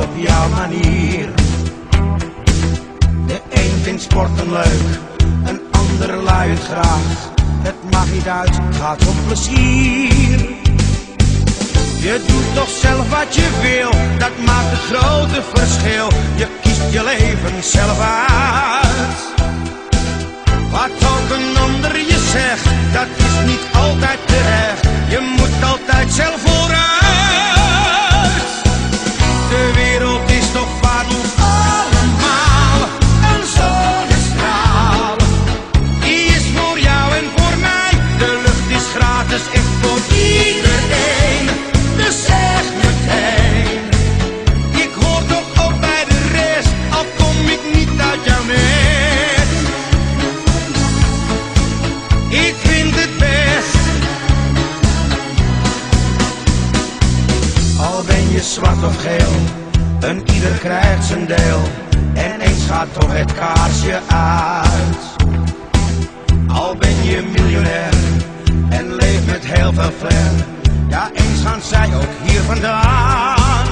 op jouw manier. De een vindt sporten leuk, een ander luidt graag. Het maakt niet uit, het gaat om plezier. Je doet toch zelf wat je wil, dat maakt het grote verschil. Je kiest je leven zelf uit. Wat ook een ander je zegt, dat is niet altijd gratis echt voor iedereen. Dus zeg meteen. Ik hoor toch ook bij de rest, al kom ik niet uit jouw nest. Ik vind het best. Al ben je zwart of geel, een ieder krijgt zijn deel. En eens gaat toch het kaarsje uit. Al ben je miljonair Ja, eens gaan zij ook hier vandaan.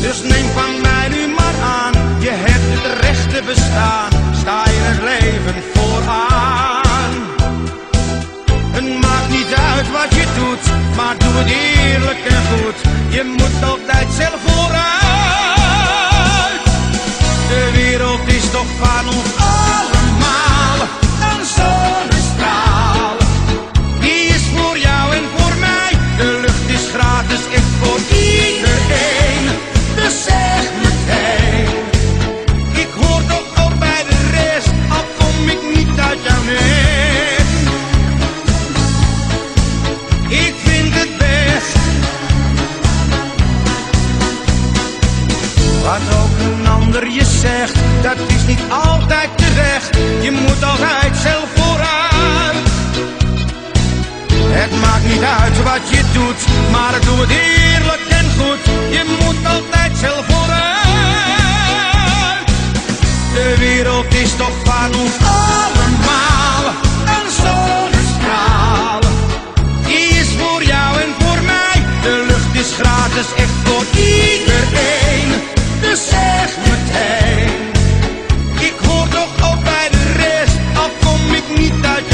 Dus neem van mij nu maar aan, je hebt het recht te bestaan. Sta je het leven vooraan. Het maakt niet uit wat je doet, maar doe het eerlijk en goed. Je moet altijd zelf vooruit. Wat ook een ander je zegt, dat is niet altijd terecht. Je moet altijd zelf vooruit. Het maakt niet uit wat je doet, maar doe het eerlijk en goed. Je moet altijd zelf vooruit. De wereld is toch van ons allemaal Rita.